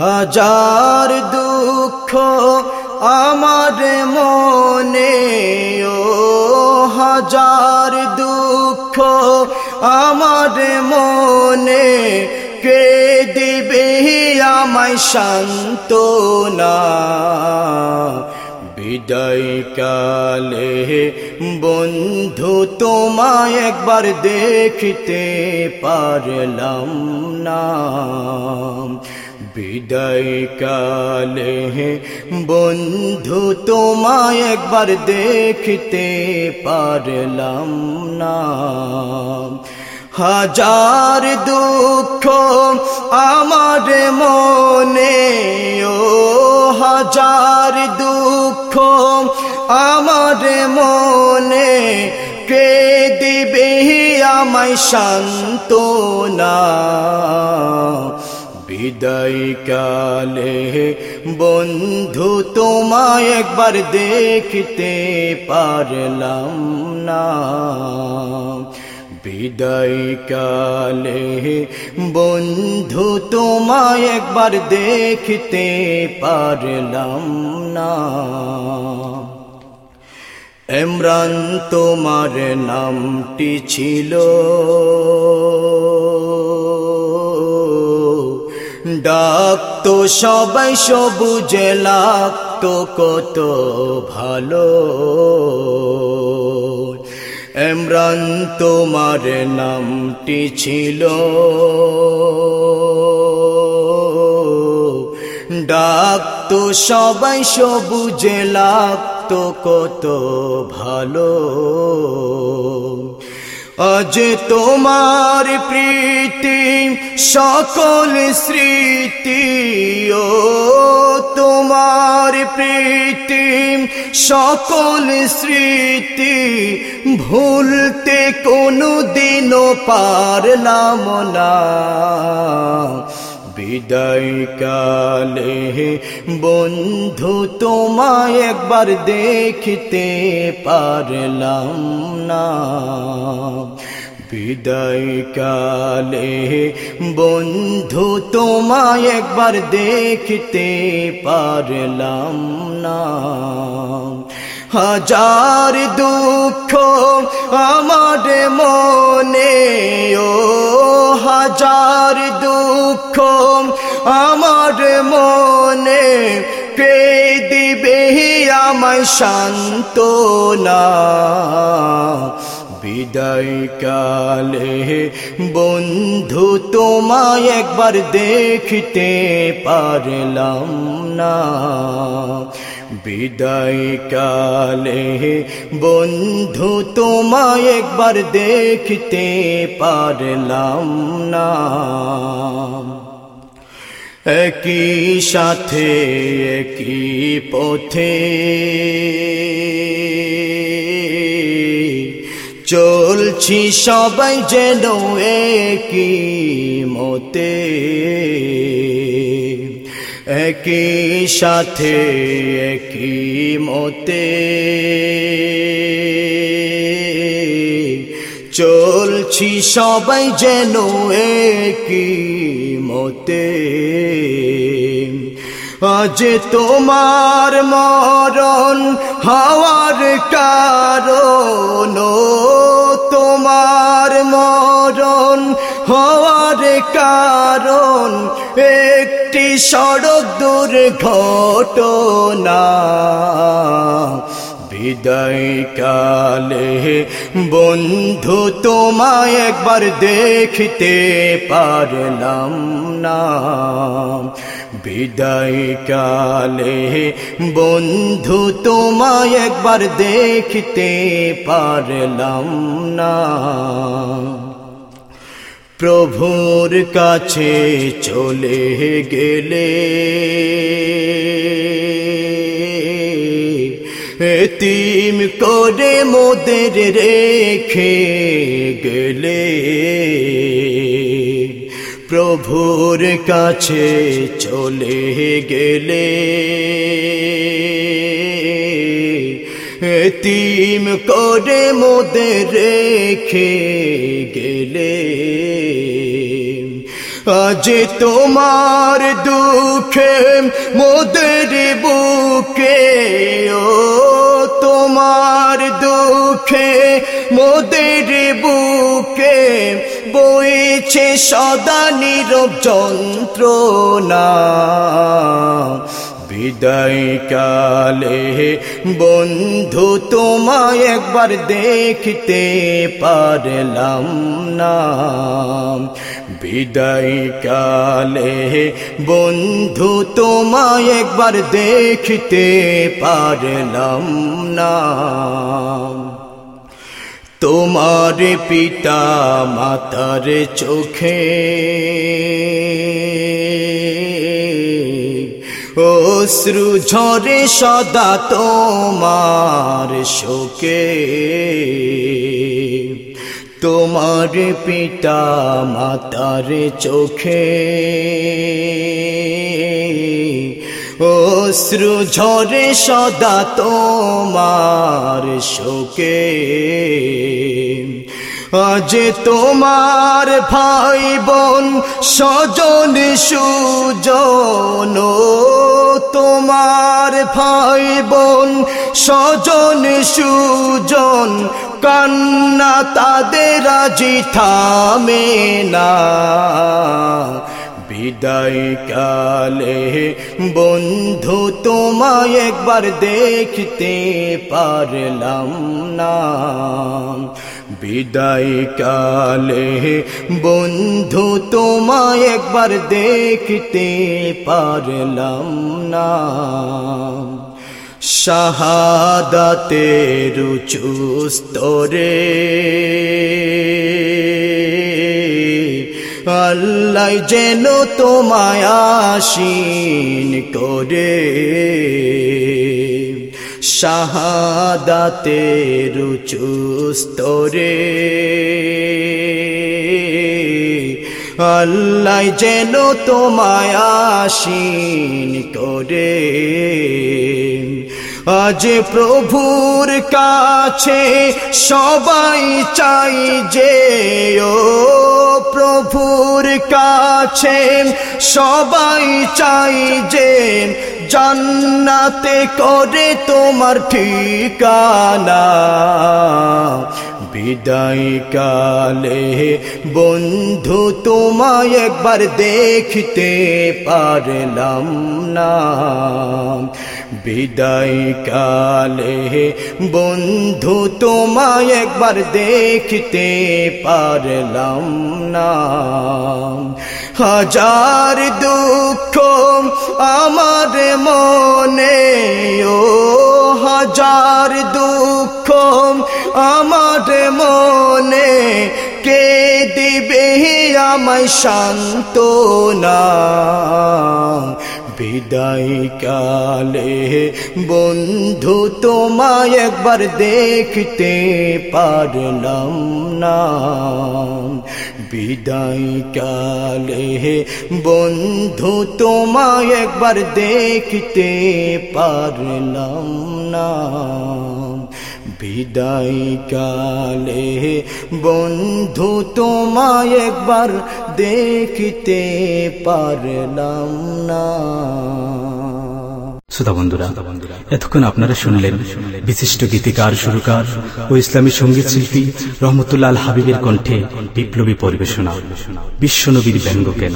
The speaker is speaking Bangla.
হাজার দুঃখ আমার মনে, ও হাজার দুঃখ আমার মনে। কে দিবে আমায় শান্ত না বিদায় কালে বন্ধু, তোমায় একবার দেখতে পারলাম না। বিদায় কালে বন্ধু তোমায় একবার দেখতে পারলাম না। হাজার দুঃখ আমার মনে, ও হাজার দুঃখ আমার মনে, কে দিবে আমায় শান্ত না বিদায় কালে বন্ধু, তোমায় একবার দেখতে পারলাম না। বিদায় কালে বন্ধু, তোমায় একবার দেখতে পারলাম না। এমরান তোমার নামটি ছিল ডাকতো সবাই সবুজে লাগতো কত ভালো। এমরান তোমার নামটি ছিল। ডাকতো সবাই সবুজে লাগতো কত ভালো। আজ তোমার প্রীতি সকল স্মৃতি, ও তোমার প্রীতি সকল স্মৃতি ভুলতে কোনো দিনও পারলাম না। বিদায় কালে বন্ধু তোমায় একবার দেখতে পারলাম না। বিদায় কালে বন্ধু তোমায় একবার দেখতে পারলাম না। হাজার দুঃখ আমার মনে, ও হাজার দুঃখ আমার মনে, কে দিবে আমায় শান্ত না বিদায় কালে বন্ধু তোমায় একবার দেখতে পারলাম না। বিদায় কালে বন্ধু তোমায় একবার দেখতে পারলাম না। একই সাথে, একই পথে চলছি সবাই যেন একই মতে। একই সাথে একই মতে। চলছি সবাই যেন একই মতে। আজ তোমার মরণ হওয়ার কারণ তোমার মরণ হওয়ার কারণ একটি সড়ক দুর্ঘটনা। বিদায় কালে বন্ধু তোমায় একবার দেখতে পারলাম না। বিদায় কালে বন্ধু তোমায় একবার দেখতে পারলাম না। প্রভুর কাছে চলে গেলে এতিম করে মোদের রেখে গেলে। প্রভুর কাছে চলে গেলে। এতিম করে মোদের রেখে গেলে। আজ তোমার দুঃখে মোদের বুকে মোদের বুকে বইছে সদা নীরব যন্ত্রণা। বিদায় কালে বন্ধু তোমায় একবার দেখতে পারলাম না। বিদায় কালে বন্ধু তোমায় একবার দেখতে পারলাম না। তোমার পিতা মাতার চোখে। অশ্রু ঝরে সদা তোমার শোকে। তোমার পিতা মাতার চোখে। অশ্রু ঝরে সদা তোমার শোকে। আজ তোমার ভাই বোন স্বজন সুজন, তোমার ভাই বোন স্বজন সুজন, কান্না তাদের আজি থামে না। বিদায় কালে বন্ধু তোমায় একবার দেখতে পারলাম না। বিদায় কালে বন্ধু তোমায় একবার দেখতে পারলাম না। শাহাদাতের চুস্তরে আল্লাহ যেন তোমায় আসীন করে। শাহাদাতের চুস্তরে আল্লাহ যেন তোমায় আসীন করে। আজ প্রভুর কাছে সবাই চাই যে ও প্রভুর কাছে সবাই চাই যে জান্নাতে করে তোমার ঠিকানা। বিদায় কালে বন্ধু তোমায় একবার দেখতে পারলাম না। বিদায় কালে বন্ধু তোমায় একবার দেখতে পারলাম না। হাজার দুঃখ আমার মনে ও হাজার দুঃখ আমার মনে। কে দিবে আমায় শান্ত না বিদায় কালে বন্ধু তোমায় একবার দেখতে পারলাম না। বিদায় কালে বন্ধু তোমায় একবার দেখতে পারলাম না। বিদায় কালে বন্ধু তোমায় একবার দেখতে পারলাম না। শ্রোতা বন্ধুরা, এতক্ষণ আপনারা শুনলেন বিশিষ্ট গীতিকার, সুরকার ও ইসলামী সংগীত শিল্পী রহমতুল্লাহ হাবিবের কণ্ঠে বিপ্লবী পরিবেশনা। বিশ্বনবীর ব্যঙ্গ কেন?